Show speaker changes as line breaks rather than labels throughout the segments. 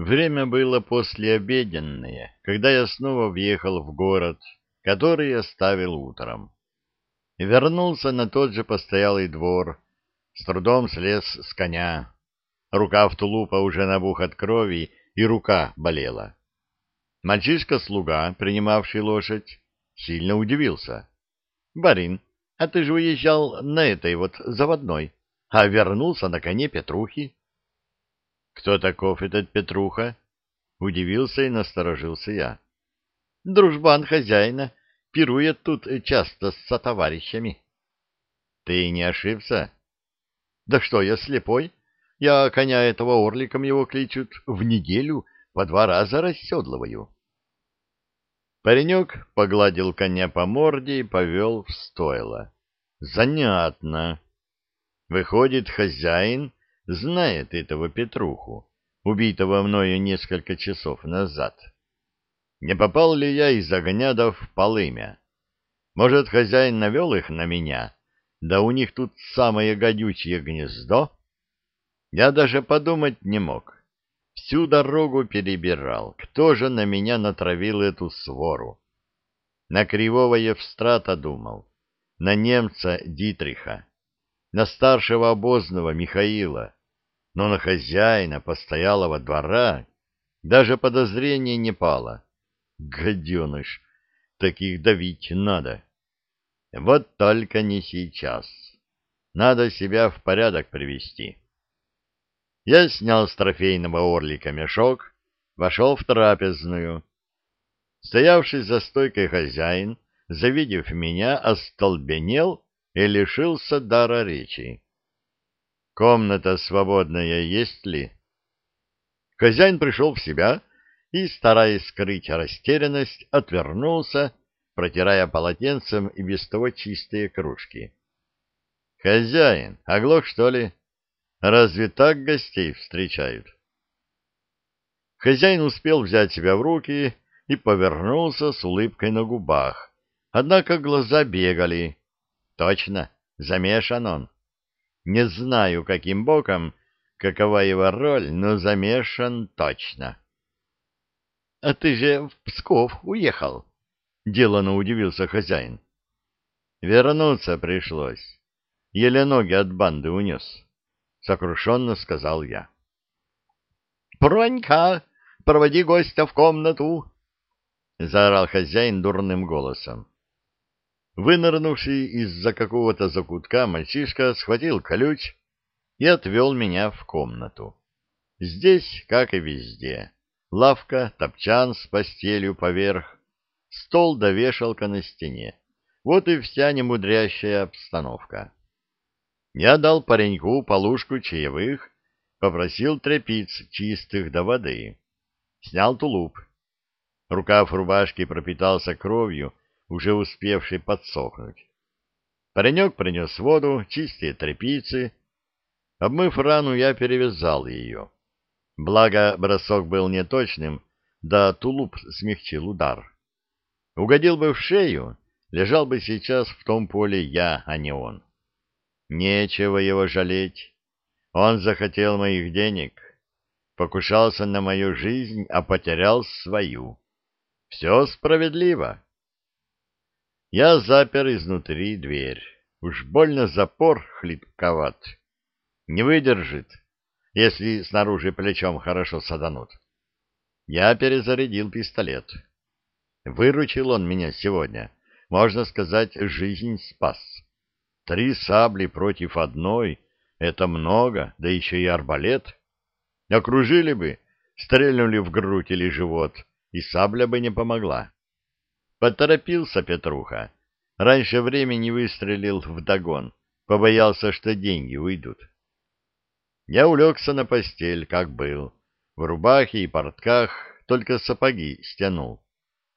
Время было послеобеденное, когда я снова въехал в город, который оставил утром. Вернулся на тот же постоялый двор, с трудом слез с коня. Рука в тулупа уже набух от крови, и рука болела. Мальчишка-слуга, принимавший лошадь, сильно удивился. — Барин, а ты же уезжал на этой вот заводной, а вернулся на коне Петрухи. Кто таков этот Петруха? Удивился и насторожился я. Дружбан хозяина, пирует тут часто с сотоварищами. Ты не ошибся? Да что, я слепой? Я коня этого орликом его кличут в неделю по два раза расседлываю. Паренек погладил коня по морде и повел в стойло. Занятно. Выходит, хозяин знает этого Петруху, убитого мною несколько часов назад. Не попал ли я из огня в полымя? Может, хозяин навел их на меня? Да у них тут самое гадючее гнездо. Я даже подумать не мог. Всю дорогу перебирал, кто же на меня натравил эту свору. На кривого Евстрата думал, на немца Дитриха, на старшего обозного Михаила, но на хозяина постоялого двора даже подозрение не пало. Гаденыш, таких давить надо. Вот только не сейчас. Надо себя в порядок привести. Я снял с трофейного орлика мешок, вошел в трапезную. Стоявший за стойкой хозяин, завидев меня, остолбенел и лишился дара речи. Комната свободная есть ли? Хозяин пришел в себя и, стараясь скрыть растерянность, отвернулся, протирая полотенцем и без того чистые кружки. — Хозяин, оглох, что ли? Разве так гостей встречают? Хозяин успел взять себя в руки и повернулся с улыбкой на губах. Однако глаза бегали. Точно, замешан он. Не знаю, каким боком, какова его роль, но замешан точно. — А ты же в Псков уехал? — делано удивился хозяин. — Вернуться пришлось. Еле ноги от банды унес, — сокрушенно сказал я. — Пронька, проводи гостя в комнату! — заорал хозяин дурным голосом. Вынырнувший из-за какого-то закутка мальчишка схватил ключ и отвел меня в комнату. Здесь, как и везде, лавка, топчан с постелью поверх, стол да вешалка на стене. Вот и вся немудрящая обстановка. Я дал пареньку полушку чаевых, попросил тряпиц чистых до воды. Снял тулуп. Рукав рубашки пропитался кровью, уже успевший подсохнуть. Паренек принес воду, чистые тряпицы. Обмыв рану, я перевязал ее. Благо, бросок был неточным, да тулуп смягчил удар. Угодил бы в шею, лежал бы сейчас в том поле я, а не он. Нечего его жалеть. Он захотел моих денег, покушался на мою жизнь, а потерял свою. Все справедливо. Я запер изнутри дверь. Уж больно запор хлипковат. Не выдержит, если снаружи плечом хорошо саданут. Я перезарядил пистолет. Выручил он меня сегодня. Можно сказать, жизнь спас. Три сабли против одной — это много, да еще и арбалет. Окружили бы, стрельнули в грудь или живот, и сабля бы не помогла. Поторопился Петруха. Раньше времени выстрелил в догон, побоялся, что деньги уйдут. Я улегся на постель, как был, в рубахе и портках, только сапоги стянул.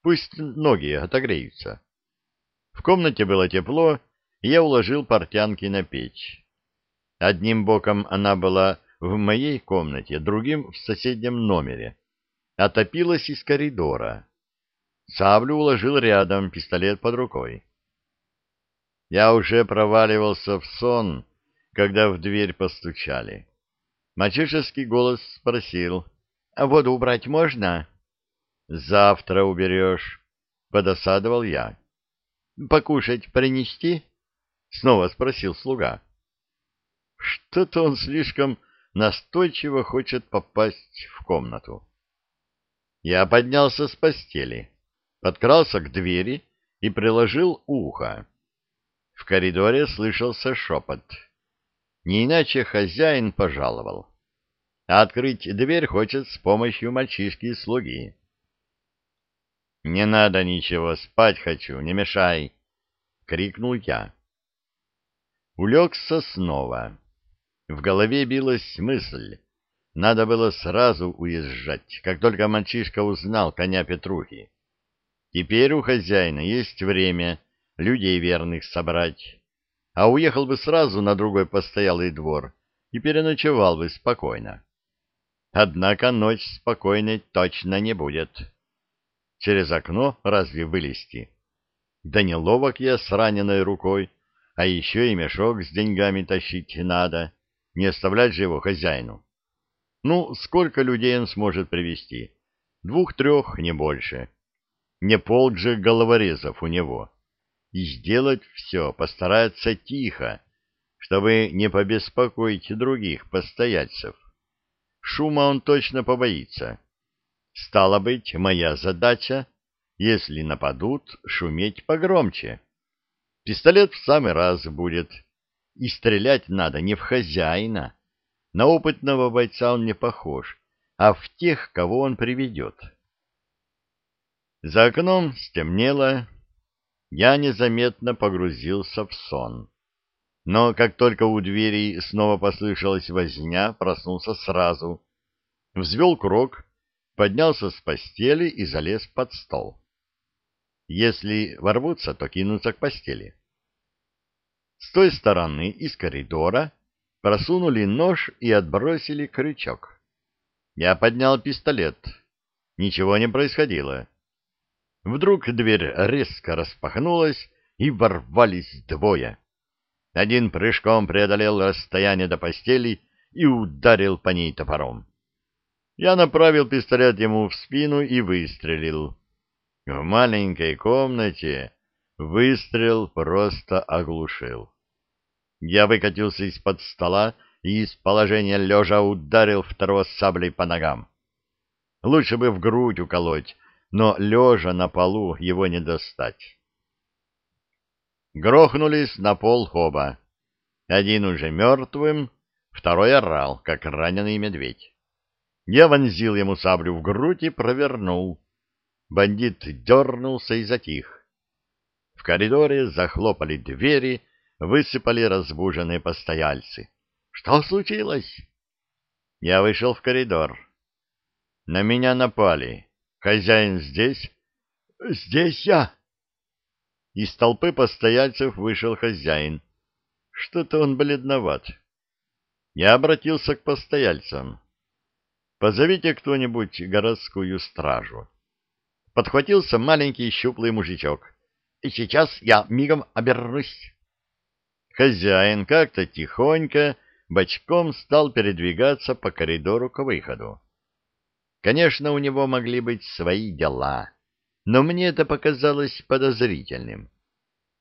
Пусть ноги отогреются. В комнате было тепло, и я уложил портянки на печь. Одним боком она была в моей комнате, другим — в соседнем номере. Отопилась из коридора. Саблю уложил рядом, пистолет под рукой. Я уже проваливался в сон, когда в дверь постучали. Мальчишеский голос спросил, — А воду убрать можно? — Завтра уберешь, — подосадовал я. — Покушать принести? — снова спросил слуга. Что-то он слишком настойчиво хочет попасть в комнату. Я поднялся с постели, подкрался к двери и приложил ухо. В коридоре слышался шепот. Не иначе хозяин пожаловал. Открыть дверь хочет с помощью мальчишки и слуги. «Не надо ничего, спать хочу, не мешай!» — крикнул я. Улегся снова. В голове билась мысль. Надо было сразу уезжать, как только мальчишка узнал коня Петрухи. Теперь у хозяина есть время людей верных собрать, а уехал бы сразу на другой постоялый двор и переночевал бы спокойно. Однако ночь спокойной точно не будет. Через окно разве вылезти? Да не ловок я с раненой рукой, а еще и мешок с деньгами тащить надо, не оставлять же его хозяину. Ну, сколько людей он сможет привести? Двух-трех, не больше. Не полк же головорезов у него. И сделать все постарается тихо, чтобы не побеспокоить других постояльцев. Шума он точно побоится. Стало быть, моя задача, если нападут, шуметь погромче. Пистолет в самый раз будет. И стрелять надо не в хозяина. На опытного бойца он не похож, а в тех, кого он приведет. За окном стемнело. Я незаметно погрузился в сон. Но как только у двери снова послышалась возня, проснулся сразу. Взвел курок, поднялся с постели и залез под стол. Если ворвутся, то кинутся к постели. С той стороны из коридора просунули нож и отбросили крючок. Я поднял пистолет. Ничего не происходило. Вдруг дверь резко распахнулась, и ворвались двое. Один прыжком преодолел расстояние до постели и ударил по ней топором. Я направил пистолет ему в спину и выстрелил. В маленькой комнате выстрел просто оглушил. Я выкатился из-под стола и из положения лежа ударил второго саблей по ногам. Лучше бы в грудь уколоть, но лежа на полу его не достать. Грохнулись на пол хоба. Один уже мертвым, второй орал, как раненый медведь. Я вонзил ему саблю в грудь и провернул. Бандит дернулся и затих. В коридоре захлопали двери, высыпали разбуженные постояльцы. Что случилось? Я вышел в коридор. На меня напали. Хозяин здесь? Здесь я. Из толпы постояльцев вышел хозяин. Что-то он бледноват. Я обратился к постояльцам. «Позовите кто-нибудь городскую стражу». Подхватился маленький щуплый мужичок. «И сейчас я мигом обернусь». Хозяин как-то тихонько бочком стал передвигаться по коридору к выходу. Конечно, у него могли быть свои дела но мне это показалось подозрительным.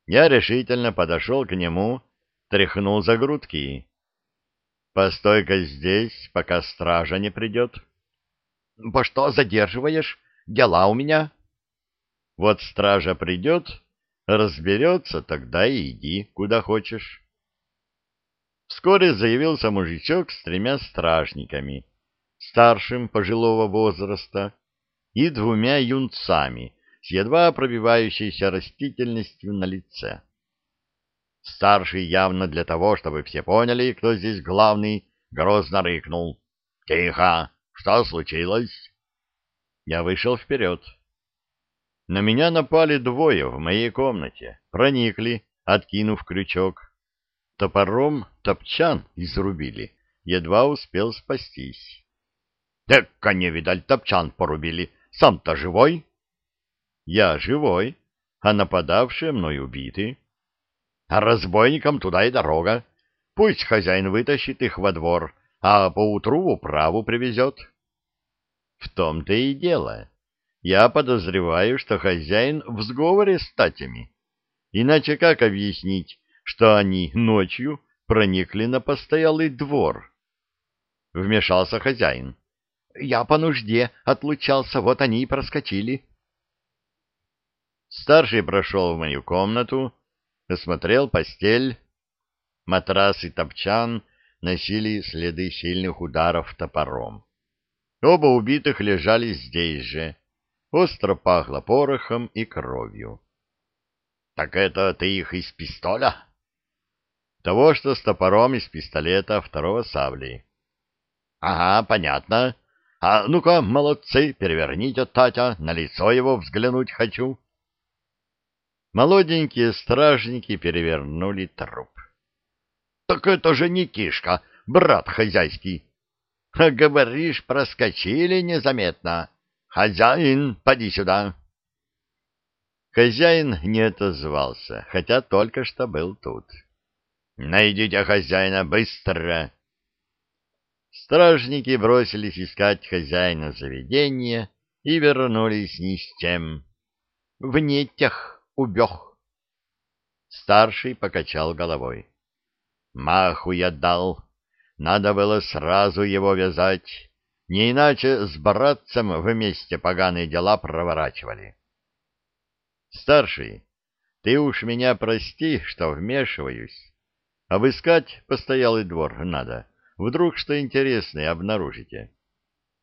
Я решительно подошел к нему, тряхнул за грудки. «Постой-ка здесь, пока стража не придет». «По что задерживаешь? Дела у меня». «Вот стража придет, разберется, тогда и иди, куда хочешь». Вскоре заявился мужичок с тремя стражниками, старшим пожилого возраста, и двумя юнцами с едва пробивающейся растительностью на лице. Старший явно для того, чтобы все поняли, кто здесь главный, грозно рыкнул. «Тихо! Что случилось?» Я вышел вперед. На меня напали двое в моей комнате, проникли, откинув крючок. Топором топчан изрубили, едва успел спастись. — Так, не видаль, топчан порубили, сам-то живой? Я живой, а нападавшие мной убиты. А разбойникам туда и дорога. Пусть хозяин вытащит их во двор, а поутру в управу привезет. том-то и дело. Я подозреваю, что хозяин в сговоре с татями. Иначе как объяснить, что они ночью проникли на постоялый двор? Вмешался хозяин. Я по нужде отлучался, вот они и проскочили. Старший прошел в мою комнату, осмотрел постель. Матрас и топчан носили следы сильных ударов топором. Оба убитых лежали здесь же. Остро пахло порохом и кровью. — Так это ты их из пистоля? — Того, что с топором из пистолета второго сабли. — Ага, понятно. А ну-ка, молодцы, переверните Татя, на лицо его взглянуть хочу. Молоденькие стражники перевернули труп. — Так это же Никишка, брат хозяйский. — А говоришь, проскочили незаметно. Хозяин, поди сюда. Хозяин не отозвался, хотя только что был тут. — Найдите хозяина быстро! Стражники бросились искать хозяина заведения и вернулись ни с чем. — В нетях убег. Старший покачал головой. Маху я дал. Надо было сразу его вязать. Не иначе с братцем вместе поганые дела проворачивали. Старший, ты уж меня прости, что вмешиваюсь. Обыскать постоялый двор надо. Вдруг что интересное обнаружите.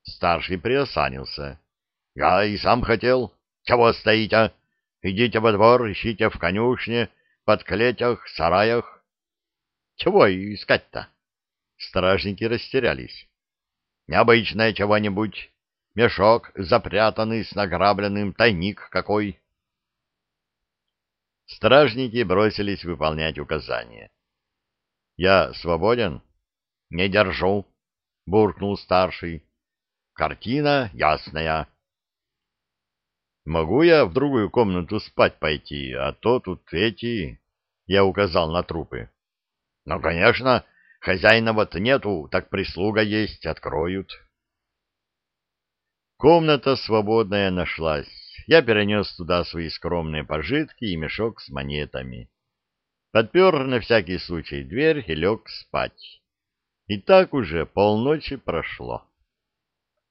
Старший приосанился. Я и сам хотел. Чего стоите? Идите во двор, ищите в конюшне, под клетях, сараях. Чего искать-то? Стражники растерялись. Необычное чего-нибудь. Мешок запрятанный с награбленным, тайник какой. Стражники бросились выполнять указания. «Я свободен?» «Не держу», — буркнул старший. «Картина ясная. Могу я в другую комнату спать пойти, а то тут эти... Я указал на трупы. Ну, конечно, хозяина вот нету, так прислуга есть, откроют. Комната свободная нашлась. Я перенес туда свои скромные пожитки и мешок с монетами. Подпер на всякий случай дверь и лег спать. И так уже полночи прошло.